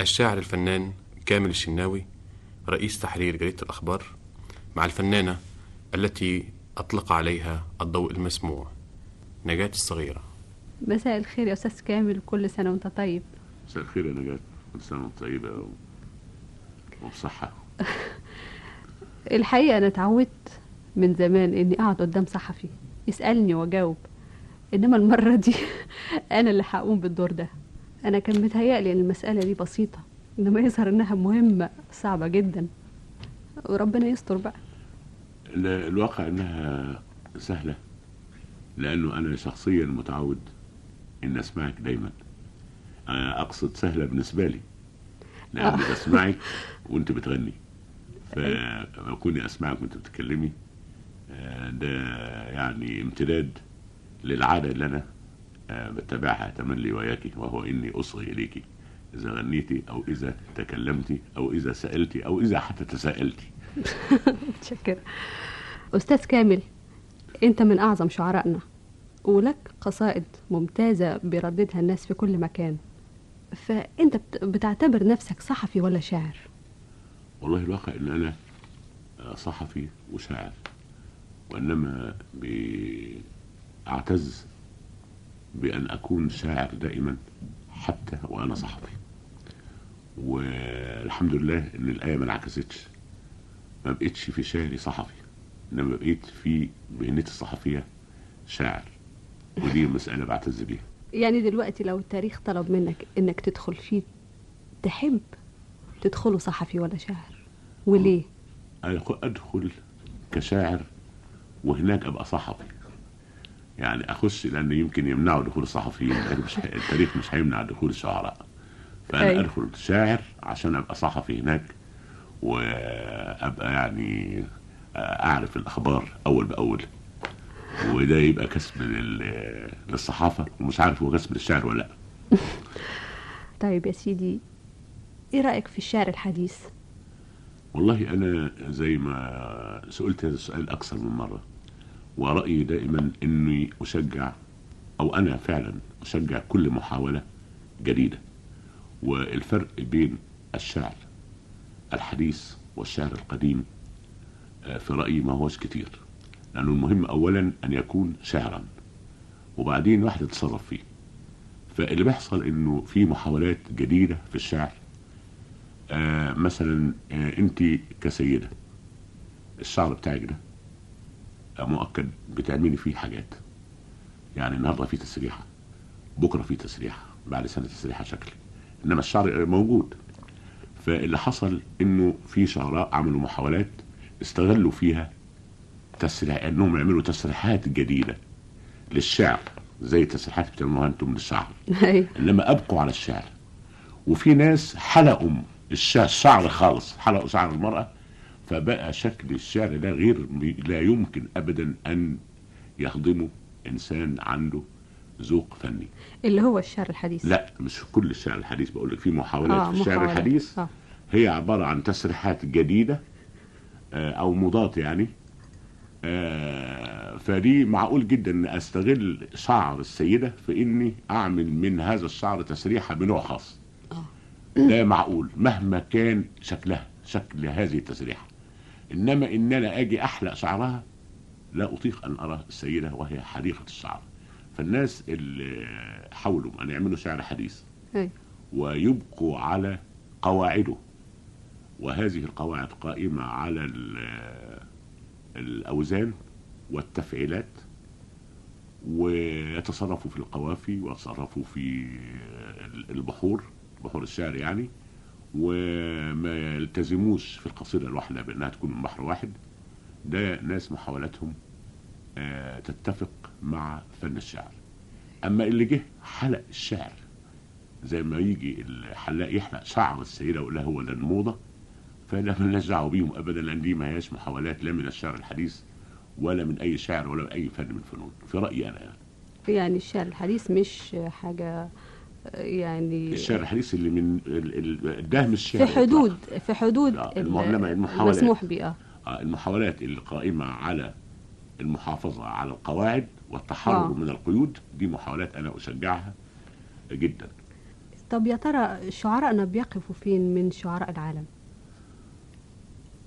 الشاعر الفنان كامل الشناوي رئيس تحرير جريدة الأخبار مع الفنانة التي أطلق عليها الضوء المسموع نجاة الصغيرة. مساء الخير يا أستاذ كامل كل سنة وأنت طيب. مساء الخير يا نجاة كل سنة وأنت طيبة و... وبصحة. [laughs] الحقيقة أنا اتعودت من زمان إني أقعد قدام صحفي يسألني وأجاوب. إنما المرة دي [laughs] أنا اللي هقوم بالدور ده. أنا كان متهيألي إن المسألة دي بسيطة إنما يظهر إنها مهمة صعبة جدا. وربنا يستر بقى. ال- الواقع إنها سهلة لأنه أنا شخصيا متعود إن أسمعك دايما. أنا أقصد سهلة بالنسبة لي لأني آه. بسمعك [laughs] وأنت بتغني. فكوني أسمعك وأنت بتتكلمي آه، ده يعني امتداد للعادة اللي أنا آه، بتبعها تملي وياكي وهو إني أصغي اليكي إذا غنيتي أو إذا تكلمتي أو إذا سألتي أو إذا حتى تساءلتي متشكرة [laughs] أستاذ كامل أنت من أعظم شعرائنا ولك قصائد ممتازة بيرددها الناس في كل مكان. فأنت بت- بتعتبر نفسك صحفي ولا شاعر؟ والله الواقع إن أنا صحفي وشاعر وإنما أعتز بأن أكون شاعر دائما حتى وأنا صحفي. والحمد لله إن الآية ما انعكستش. ما بقتش في شعري صحفي. إنما بقيت في مهنتي الصحفية شاعر. ودي مسألة بعتز بيها. يعني دلوقتي لو التاريخ طلب منك إنك تدخل فيه تحب تدخله صحفي ولا شاعر؟ وليه؟ أدخل كشاعر وهناك أبقى صحفي. يعني أخش لأن يمكن يمنعوا دخول الصحفيين. مش التاريخ مش هيمنع دخول الشعراء. فأنا أيوة. أدخل شاعر عشان أبقى صحفي هناك وأبقى يعني أعرف الأخبار أول بأول. وده يبقى كسب لل- للصحافة. ومش عارف هو كسب للشعر ولا لأ. [laughs] طيب يا سيدي إيه رأيك في الشعر الحديث؟ والله أنا زي ما سئلت هذا السؤال أكثر من مرة. ورأيي دائما أني أشجع أو أنا فعلا أشجع كل محاولة جديدة. والفرق بين الشعر الحديث والشعر القديم آه، في رأيي ما هوش كتير. لأنه المهم أولا أن يكون شعرا وبعدين واحد يتصرف فيه. فاللي بيحصل إنه في محاولات جديدة في الشعر آه مثلا آه انت كسيدة الشعر بتاعك ده مؤكد بتعملي فيه حاجات. يعني النهارده في تسريحة بكرة في تسريحة بعد سنة تسريحة شكل. إنما الشعر موجود. فاللي حصل إنه في شعراء عملوا محاولات استغلوا فيها تسريح إنهم يعملوا تسريحات جديدة للشعر زي التسريحات بتعملوها أنتم للشعر. أيوة. إنما أبقوا على الشعر. وفي ناس حلقوا الشعر, خالص حلقوا شعر المرأة فبقى شكل الشعر ده غير لا يمكن ابدا أن يهضمه إنسان عنده ذوق فني. اللي هو الشعر الحديث. لا مش كل الشعر الحديث بقول لك في محاولات آه، في الشعر محاولات. الحديث. آه. هي عبارة عن تسريحات جديدة آه، أو موضات يعني. آه، فدي معقول جدا إن أستغل شعر السيدة في إني أعمل من هذا الشعر تسريحة بنوع خاص. ده معقول مهما كان شكلها شكل هذه التسريحة. إنما إن أنا أجي أحلق شعرها لا أطيق أن أرى السيدة وهي حديقه الشعر فالناس اللي حاولوا أن يعملوا شعر حديث. ويبقوا على قواعده وهذه القواعد قائمة على ال- الأوزان والتفعيلات ويتصرفوا في القوافي ويتصرفوا في البحور بحور الشعر يعني وما يلتزموش في القصيدة الواحدة بأنها تكون من بحر واحد. ده ناس محاولاتهم آه، تتفق مع فن الشعر. أما اللي جه حلق الشعر زي ما يجي الحلاق يحلق شعر السيدة ولا هو ده الموضة فلا مالناش دعوة بيهم ابدا لأن دي ما هياش محاولات لا من الشعر الحديث ولا من أي شعر ولا من أي فن من الفنون في رأيي أنا يعني. يعني الشعر الحديث مش حاجة يعني الشعر الحديث اللي من ال- ال- الدهم الشعر في حدود في حدود المحاولات. المسموح به آه آه، المحاولات اللي قائمة على المحافظة على القواعد والتحرر آه. من القيود دي محاولات أنا أشجعها جدا طب يا ترى شعراءنا بيقفوا فين من شعراء العالم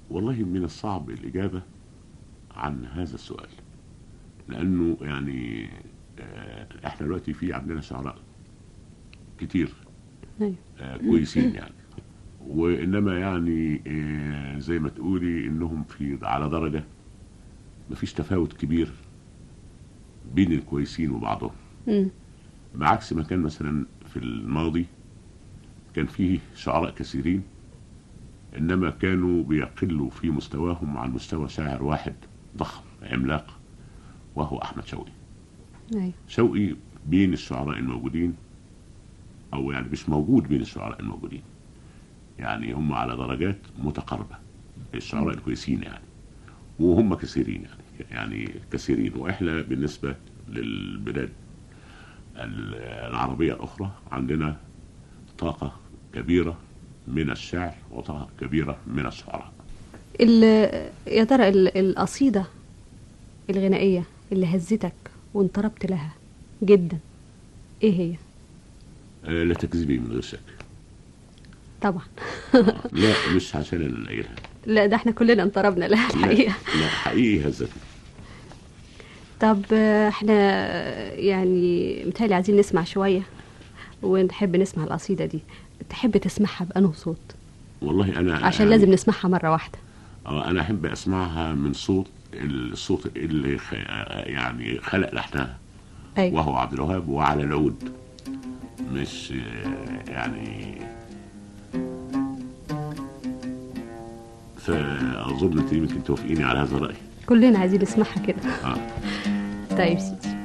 والله من الصعب الإجابة عن هذا السؤال لأنه يعني آه، إحنا دلوقتي في عندنا شعراء كتير أيوة. آه، كويسين يعني وإنما يعني آه، زي ما تقولي إنهم في على درجة مفيش تفاوت كبير بين الكويسين وبعضهم مم. بعكس ما كان مثلا في الماضي كان فيه شعراء كثيرين إنما كانوا بيقلوا في مستواهم عن مستوى شاعر واحد ضخم عملاق وهو أحمد شوقي أيوة. شوقي بين الشعراء الموجودين أو يعني مش موجود بين الشعراء الموجودين. يعني هم على درجات متقاربة الشعراء الكويسين يعني. وهم كثيرين يعني. يعني كثيرين. وإحنا بالنسبة للبلاد ال- العربية الأخرى عندنا طاقة كبيرة من الشعر وطاقة كبيرة من الشعراء. ال- يا ترى ال- القصيدة الغنائية اللي هزتك وانطربت لها جدا إيه هي؟ لا تكذبي من غير شك. طبعا. لا [laughs] مش عشان أنا لا ده إحنا كلنا انطربنا. لها لا, الحقيقة لا حقيقي هزتني. طب آه، إحنا يعني متهيألي عايزين نسمع شوية ونحب نسمع القصيدة دي. تحب تسمعها بأنه صوت؟ والله أنا عشان يعني- لازم نسمعها مرة واحدة. آه أنا أحب أسمعها من صوت الصوت اللي خ... يعني خلق لحنها. أيوة. وهو عبد الوهاب وعلى العود. مش آه، يعني فاظن انت يمكن توافقيني على هذا الرأي. كلنا عايزين نسمعها كده. آه. طيب سيدي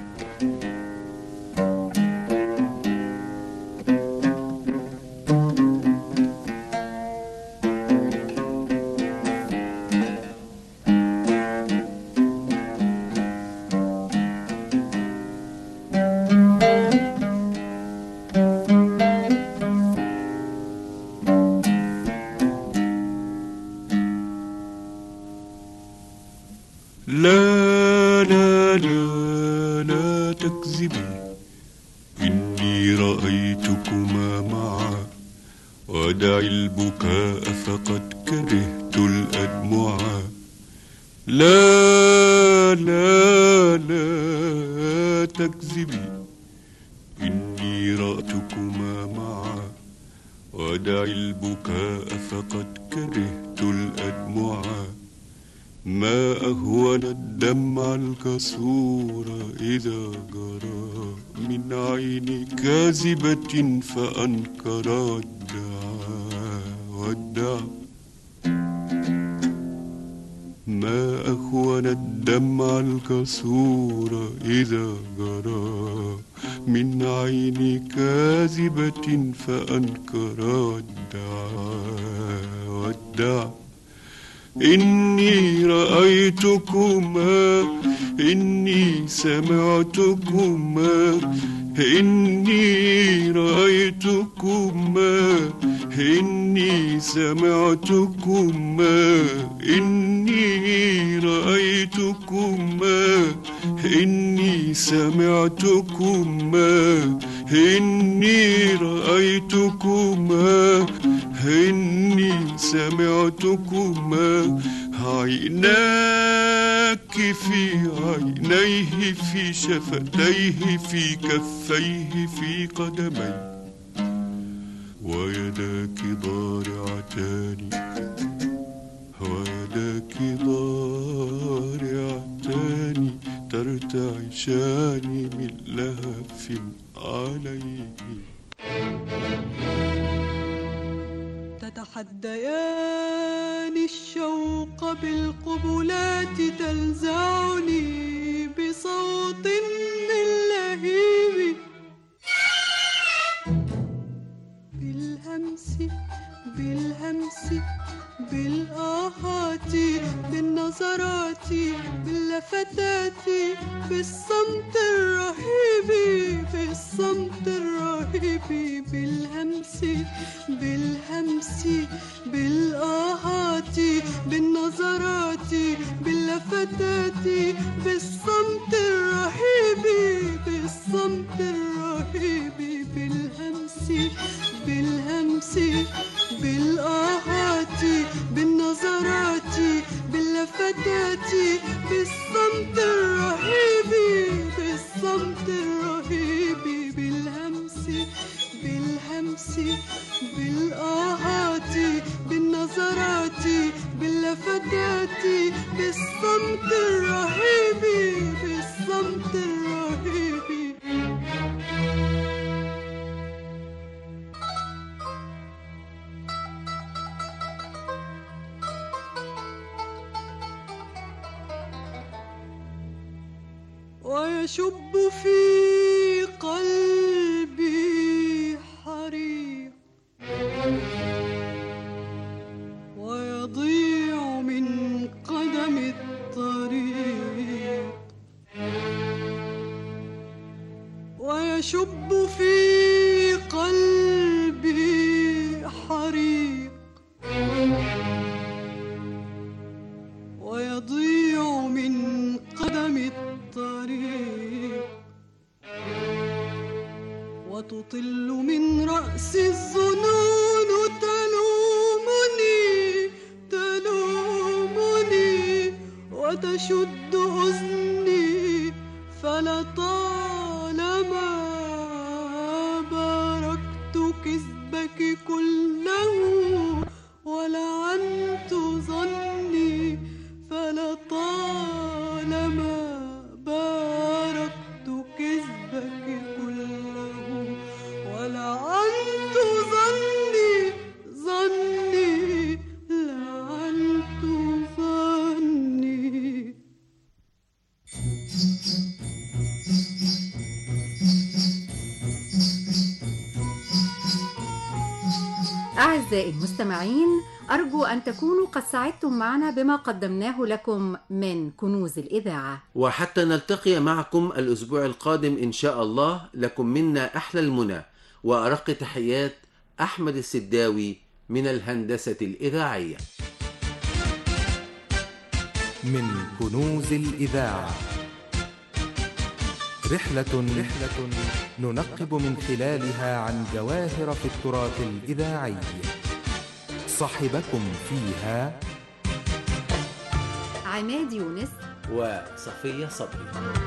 عين كاذبة فأنكر الدعاء والدعاء ما أهون الدمع الكسور إذا جرى من عين كاذبة فأنكر الدعاء والدعاء إني رأيتكما إني سمعتكما إني رأيتكما إني سمعتكما إني رأيتكما إني سمعتكما إني رأيتكما إني سمعتكما. عيناك في عينيه في شفتيه في كفيه في قدميه. ويداك ضارعتان ويداك ضارعتان ترتعشان من لهف عليه. تتحديان الشوق بالقبلات تلزعني بصوت من لهيب. بالهمس بالهمس بالآهات بالنظرات باللفتات بالصمت الرهيب بالصمت الرهيب بالهمس بالهمس بالآهات بالنظرات باللفتات بالصمت الرهيب بالصمت الرهيب بالهمس بالهمس بالآهات بالنظرات باللفتات بالصمت الرهيب بالصمت الرهيب بالهمس بالهمس بالآهات بالنظرات باللفتات بالصمت الرهيب بالصمت الرهيب. ويشب في शुद्ध أعزائي المستمعين أرجو أن تكونوا قد سعدتم معنا بما قدمناه لكم من كنوز الإذاعة. وحتى نلتقي معكم الأسبوع القادم إن شاء الله لكم منا أحلى المنى. وأرق تحيات أحمد السداوي من الهندسة الإذاعية. من كنوز الإذاعة. رحلة رحلة ننقب من خلالها عن جواهر في التراث الإذاعي. صاحبكم فيها عماد يونس وصفية صبري.